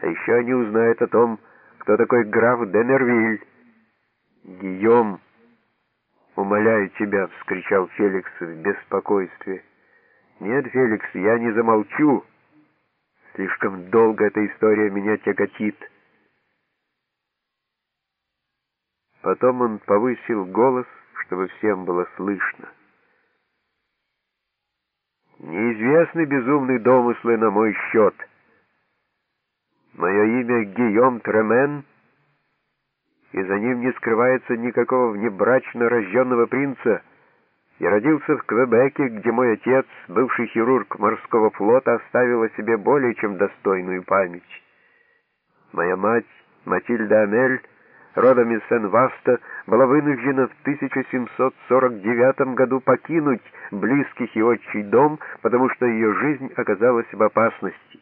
А еще они узнают о том, кто такой граф Денервиль. Гийом, умоляю тебя, — вскричал Феликс в беспокойстве. Нет, Феликс, я не замолчу. Слишком долго эта история меня тяготит. Потом он повысил голос, чтобы всем было слышно. Неизвестны безумные домыслы на мой счет. Мое имя Гийом Тремен, и за ним не скрывается никакого внебрачно рожденного принца. Я родился в Квебеке, где мой отец, бывший хирург морского флота, оставил о себе более чем достойную память. Моя мать, Матильда Амель, родом из Сен-Васта, была вынуждена в 1749 году покинуть близких и отчий дом, потому что ее жизнь оказалась в опасности.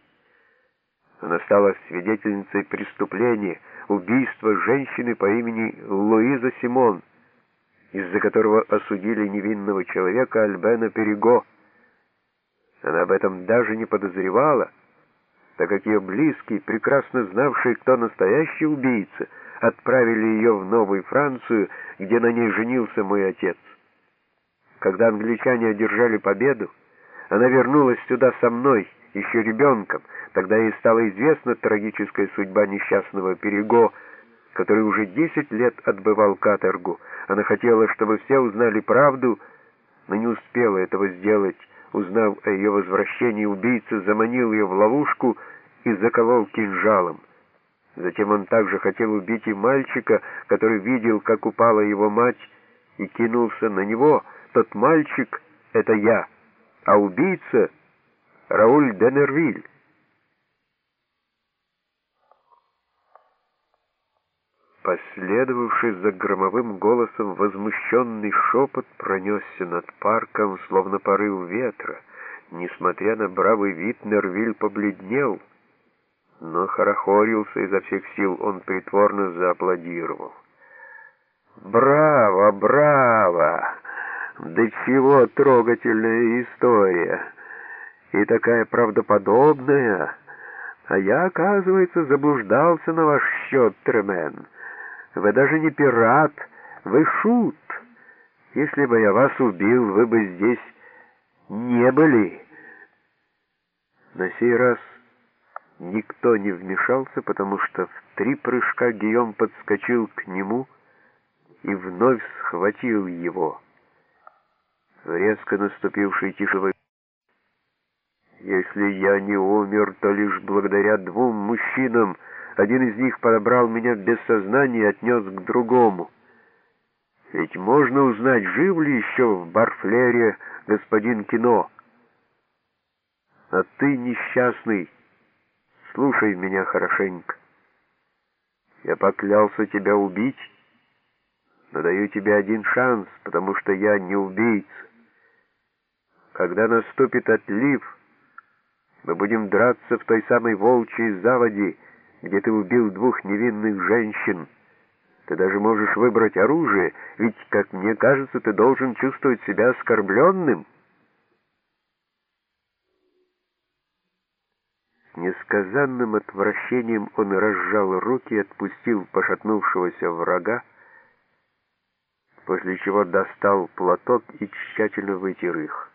Она стала свидетельницей преступления, убийства женщины по имени Луиза Симон, из-за которого осудили невинного человека Альбена Перего. Она об этом даже не подозревала, так как ее близкие, прекрасно знавшие, кто настоящий убийца, отправили ее в Новую Францию, где на ней женился мой отец. Когда англичане одержали победу, она вернулась сюда со мной, еще ребенком. Тогда ей стала известна трагическая судьба несчастного Перего, который уже десять лет отбывал каторгу. Она хотела, чтобы все узнали правду, но не успела этого сделать. Узнав о ее возвращении, убийца заманил ее в ловушку и заколол кинжалом. Затем он также хотел убить и мальчика, который видел, как упала его мать, и кинулся на него. Тот мальчик — это я, а убийца — Рауль Денервиль. Последовавший за громовым голосом возмущенный шепот пронесся над парком, словно порыв ветра. Несмотря на бравый вид, Нервиль побледнел — но хорохорился изо всех сил, он притворно зааплодировал. «Браво, браво! Да чего трогательная история! И такая правдоподобная! А я, оказывается, заблуждался на ваш счет, Тремен. Вы даже не пират, вы шут. Если бы я вас убил, вы бы здесь не были». На сей раз Никто не вмешался, потому что в три прыжка Гийом подскочил к нему и вновь схватил его. В резко наступившей тишиной «Если я не умер, то лишь благодаря двум мужчинам. Один из них подобрал меня без сознания и отнес к другому. Ведь можно узнать, жив ли еще в Барфлере господин Кино. А ты, несчастный, Слушай меня хорошенько. Я поклялся тебя убить, но даю тебе один шанс, потому что я не убийца. Когда наступит отлив, мы будем драться в той самой волчьей заводе, где ты убил двух невинных женщин. Ты даже можешь выбрать оружие, ведь, как мне кажется, ты должен чувствовать себя оскорбленным». несказанным отвращением он разжал руки и отпустил пошатнувшегося врага, после чего достал платок и тщательно вытер их.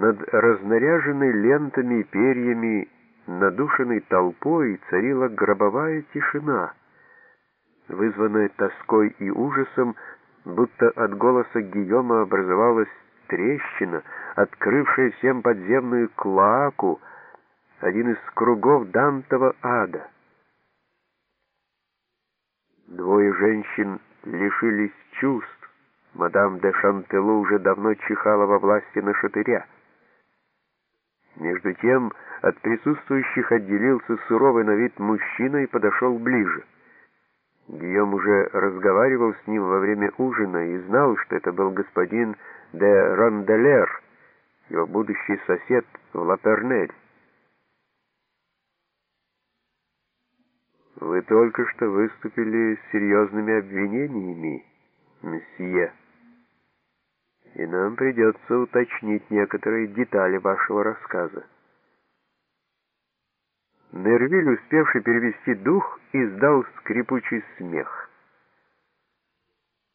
Над разнаряженной лентами и перьями, надушенной толпой, царила гробовая тишина, вызванная тоской и ужасом, будто от голоса Гийома образовалась трещина, открывшая всем подземную клоаку, один из кругов Дантова ада. Двое женщин лишились чувств. Мадам де Шантелу уже давно чихала во власти на шатыря. Между тем от присутствующих отделился суровый на вид мужчина и подошел ближе. Гийом уже разговаривал с ним во время ужина и знал, что это был господин де Ронделер, его будущий сосед в Лапернель. «Вы только что выступили с серьезными обвинениями, месье, и нам придется уточнить некоторые детали вашего рассказа. Нервиль, успевший перевести дух, издал скрипучий смех.